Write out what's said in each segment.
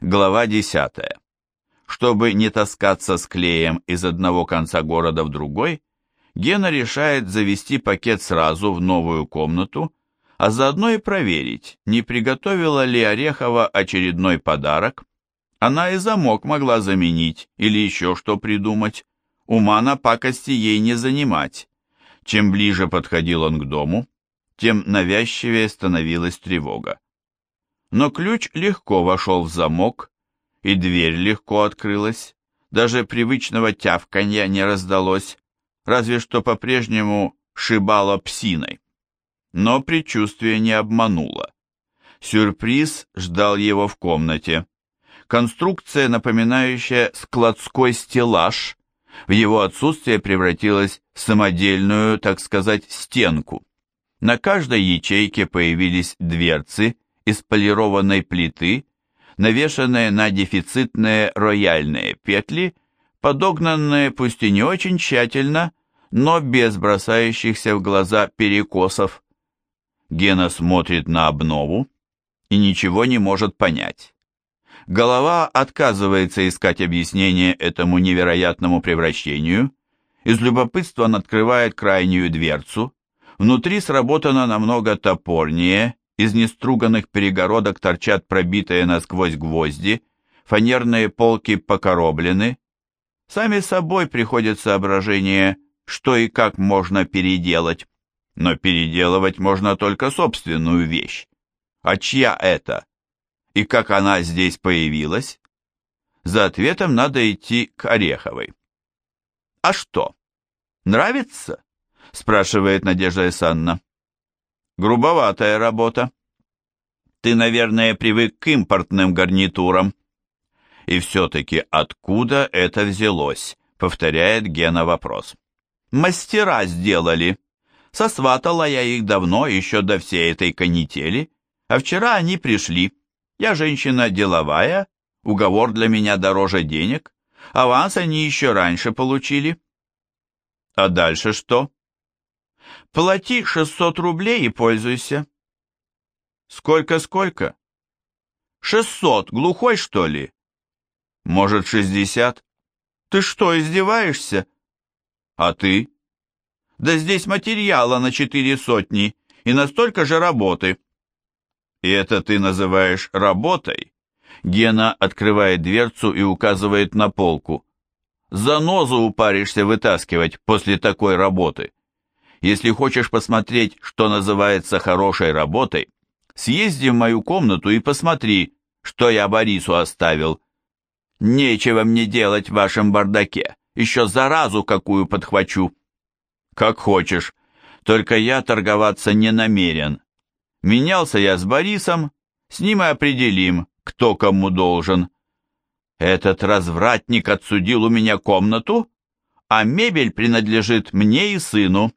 Глава 10. Чтобы не таскаться с клеем из одного конца города в другой, Гена решает завести пакет сразу в новую комнату, а заодно и проверить, не приготовила ли Орехова очередной подарок. Она и замок могла заменить или еще что придумать. Ума на пакости ей не занимать. Чем ближе подходил он к дому, тем навязчивее становилась тревога. Но ключ легко вошел в замок, и дверь легко открылась, даже привычного тявканья не раздалось, разве что по-прежнему шибало псиной. Но предчувствие не обмануло. Сюрприз ждал его в комнате. Конструкция, напоминающая складской стеллаж, в его отсутствие превратилась в самодельную, так сказать, стенку. На каждой ячейке появились дверцы из полированной плиты, навешанные на дефицитные рояльные петли, подогнанные пусть и не очень тщательно, но без бросающихся в глаза перекосов. Гена смотрит на обнову и ничего не может понять. Голова отказывается искать объяснение этому невероятному превращению. Из любопытства он открывает крайнюю дверцу. Внутри сработано намного топорнее из неструганных перегородок торчат пробитые насквозь гвозди, фанерные полки покороблены. Сами собой приходит соображение, что и как можно переделать. Но переделывать можно только собственную вещь. А чья это? И как она здесь появилась? За ответом надо идти к Ореховой. «А что, нравится?» – спрашивает Надежда Исанна. Грубоватая работа. Ты, наверное, привык к импортным гарнитурам. И все-таки откуда это взялось? Повторяет Гена вопрос. Мастера сделали. Сосватала я их давно, еще до всей этой канители. А вчера они пришли. Я женщина деловая, уговор для меня дороже денег. Аванс они еще раньше получили. А дальше что? Плати 600 рублей и пользуйся. Сколько-сколько? 600, глухой что ли? Может, 60? Ты что, издеваешься? А ты? Да здесь материала на четыре сотни и настолько же работы. И это ты называешь работой? Гена открывает дверцу и указывает на полку. Занозу упаришься вытаскивать после такой работы. Если хочешь посмотреть, что называется хорошей работой, съезди в мою комнату и посмотри, что я Борису оставил. Нечего мне делать в вашем бардаке, еще заразу какую подхвачу. Как хочешь, только я торговаться не намерен. Менялся я с Борисом, с ним и определим, кто кому должен. Этот развратник отсудил у меня комнату, а мебель принадлежит мне и сыну.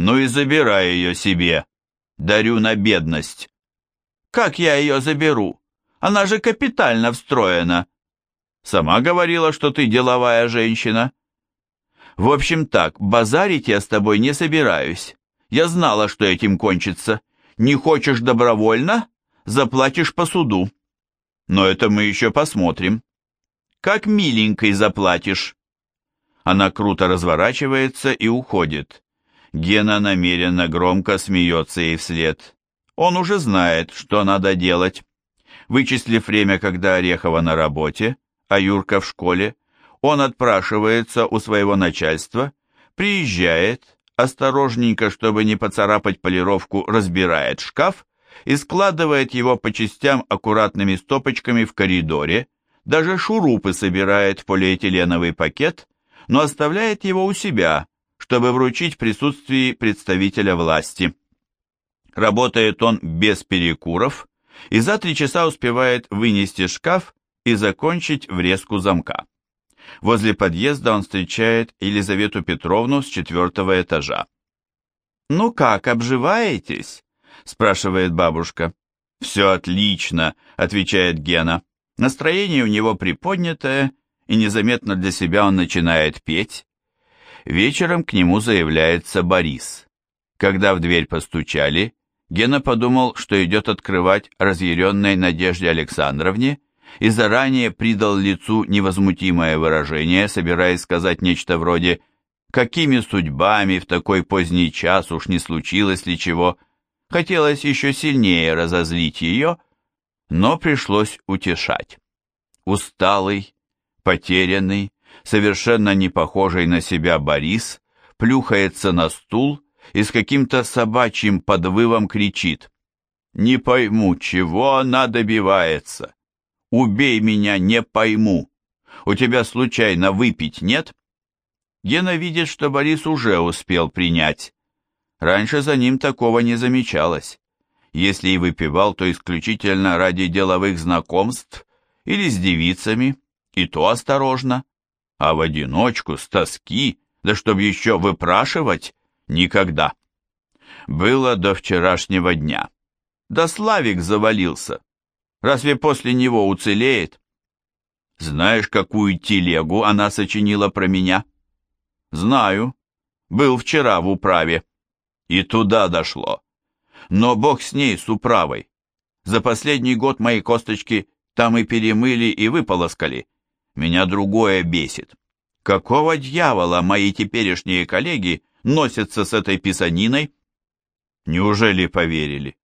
Ну и забирай ее себе. Дарю на бедность. Как я ее заберу? Она же капитально встроена. Сама говорила, что ты деловая женщина. В общем так, базарить я с тобой не собираюсь. Я знала, что этим кончится. Не хочешь добровольно? Заплатишь по суду. Но это мы еще посмотрим. Как миленькой заплатишь. Она круто разворачивается и уходит. Гена намеренно громко смеется ей вслед. Он уже знает, что надо делать. Вычислив время, когда Орехова на работе, а Юрка в школе, он отпрашивается у своего начальства, приезжает, осторожненько, чтобы не поцарапать полировку, разбирает шкаф и складывает его по частям аккуратными стопочками в коридоре, даже шурупы собирает в полиэтиленовый пакет, но оставляет его у себя, чтобы вручить в присутствии представителя власти. Работает он без перекуров и за три часа успевает вынести шкаф и закончить врезку замка. Возле подъезда он встречает Елизавету Петровну с четвертого этажа. «Ну как, обживаетесь?» – спрашивает бабушка. «Все отлично», – отвечает Гена. Настроение у него приподнятое, и незаметно для себя он начинает петь. Вечером к нему заявляется Борис. Когда в дверь постучали, Гена подумал, что идет открывать разъяренной Надежде Александровне, и заранее придал лицу невозмутимое выражение, собираясь сказать нечто вроде «Какими судьбами в такой поздний час уж не случилось ли чего?» Хотелось еще сильнее разозлить ее, но пришлось утешать. Усталый, потерянный, совершенно не похожий на себя Борис, плюхается на стул и с каким-то собачьим подвывом кричит. «Не пойму, чего она добивается? Убей меня, не пойму. У тебя случайно выпить нет?» Гена видит, что Борис уже успел принять. Раньше за ним такого не замечалось. Если и выпивал, то исключительно ради деловых знакомств или с девицами, и то осторожно. А в одиночку, с тоски, да чтоб еще выпрашивать, никогда. Было до вчерашнего дня. Да Славик завалился. Разве после него уцелеет? Знаешь, какую телегу она сочинила про меня? Знаю. Был вчера в управе. И туда дошло. Но бог с ней, с управой. За последний год мои косточки там и перемыли, и выполоскали. Меня другое бесит. Какого дьявола мои теперешние коллеги носятся с этой писаниной? Неужели поверили?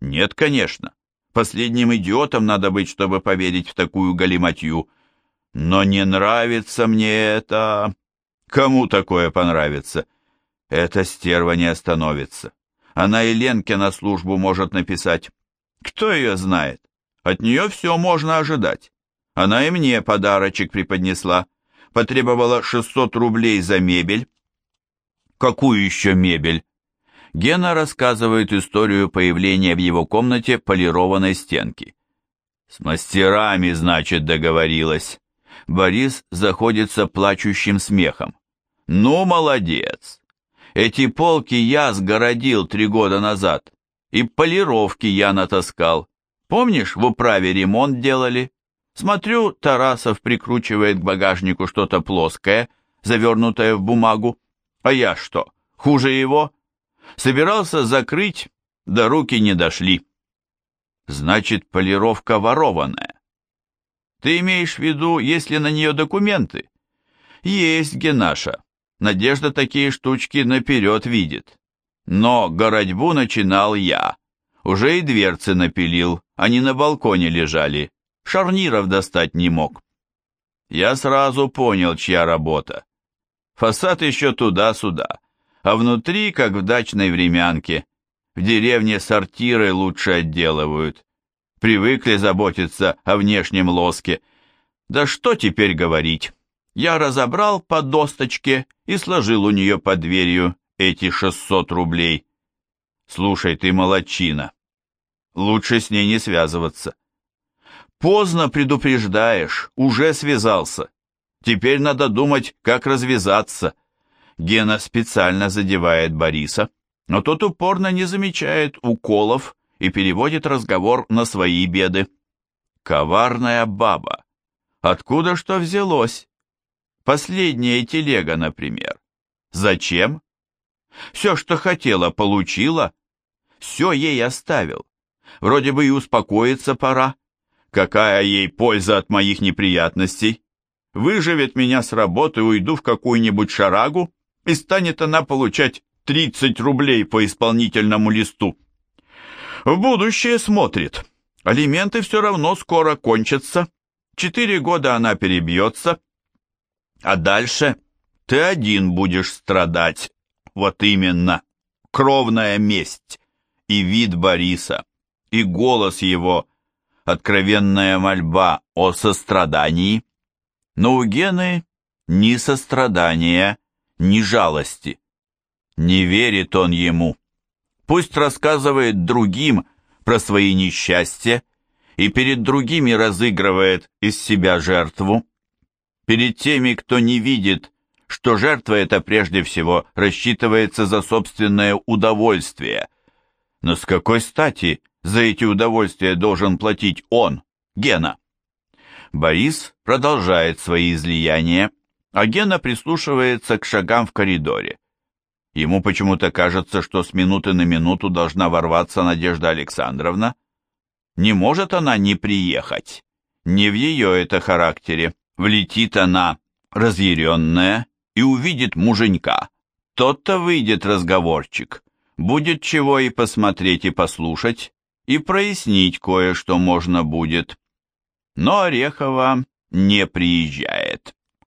Нет, конечно. Последним идиотом надо быть, чтобы поверить в такую галиматью. Но не нравится мне это... Кому такое понравится? Эта стерва не остановится. Она и Ленке на службу может написать. Кто ее знает? От нее все можно ожидать. Она и мне подарочек преподнесла. Потребовала 600 рублей за мебель. Какую еще мебель? Гена рассказывает историю появления в его комнате полированной стенки. С мастерами, значит, договорилась. Борис заходится плачущим смехом. Ну, молодец. Эти полки я сгородил три года назад, и полировки я натаскал. Помнишь, в управе ремонт делали? Смотрю, Тарасов прикручивает к багажнику что-то плоское, завернутое в бумагу. А я что, хуже его? Собирался закрыть, да руки не дошли. Значит, полировка ворованная. Ты имеешь в виду, если на нее документы? Есть, Генаша. Надежда такие штучки наперед видит. Но городьбу начинал я. Уже и дверцы напилил, они на балконе лежали. Шарниров достать не мог. Я сразу понял, чья работа. Фасад еще туда-сюда, а внутри, как в дачной времянке. В деревне сортиры лучше отделывают. Привыкли заботиться о внешнем лоске. Да что теперь говорить? я разобрал по досточке и сложил у нее под дверью эти 600 рублей. Слушай, ты молодчина. Лучше с ней не связываться. Поздно предупреждаешь, уже связался. Теперь надо думать, как развязаться. Гена специально задевает Бориса, но тот упорно не замечает уколов и переводит разговор на свои беды. Коварная баба. Откуда что взялось? Последняя телега, например. Зачем? Все, что хотела, получила. Все ей оставил. Вроде бы и успокоиться пора. Какая ей польза от моих неприятностей? Выживет меня с работы, уйду в какую-нибудь шарагу, и станет она получать 30 рублей по исполнительному листу. В будущее смотрит. Алименты все равно скоро кончатся. Четыре года она перебьется, а дальше ты один будешь страдать. Вот именно. Кровная месть. И вид Бориса, и голос его, откровенная мольба о сострадании. Но у Гены ни сострадания, ни жалости. Не верит он ему. Пусть рассказывает другим про свои несчастья и перед другими разыгрывает из себя жертву перед теми, кто не видит, что жертва эта прежде всего рассчитывается за собственное удовольствие. Но с какой стати за эти удовольствия должен платить он, Гена? Борис продолжает свои излияния, а Гена прислушивается к шагам в коридоре. Ему почему-то кажется, что с минуты на минуту должна ворваться Надежда Александровна. Не может она не приехать, Не в ее это характере. Влетит она, разъяренная, и увидит муженька. Тот-то выйдет разговорчик. Будет чего и посмотреть, и послушать, и прояснить кое-что можно будет. Но Орехова не приезжает.